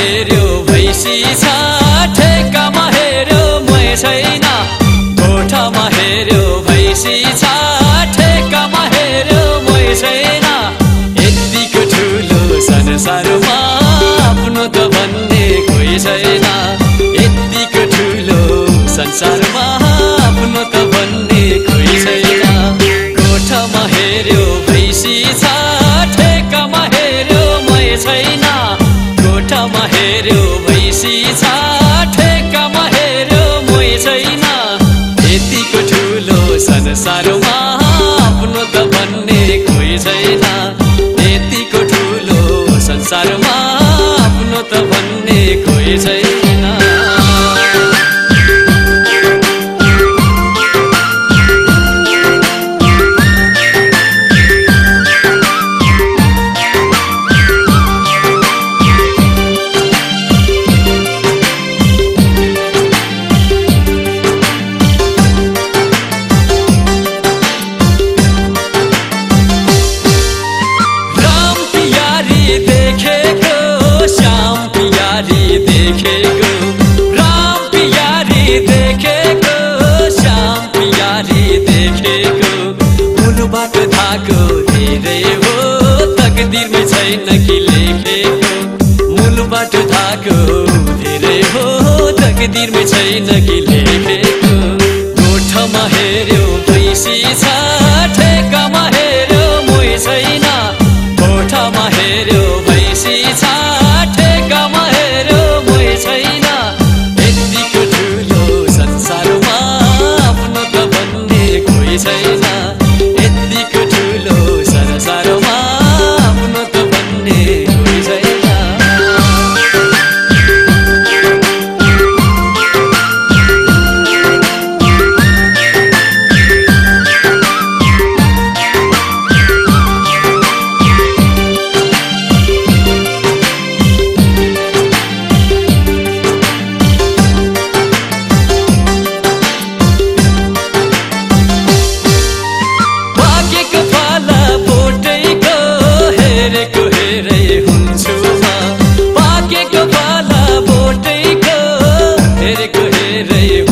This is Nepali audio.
हेर्यो भैँसी छ ठेकामा हेर्यो मै छैन। गोठामा हेर्यो भैँसी छ ठेकामा हेर्यो मै छैन। यतिको ठुलो संसारमा ठुलो संसारमा आफ्नो त भन्ने कोही छैन। यतिको ठुलो संसारमा आफ्नो त भन्ने कोही छैन। आफ्नो बाटो थाको धेरै हो तकदिरमै छैन कि लेखे मुलु बाटो थाको धेरै हो तकदिरमै छैन कि Yeah.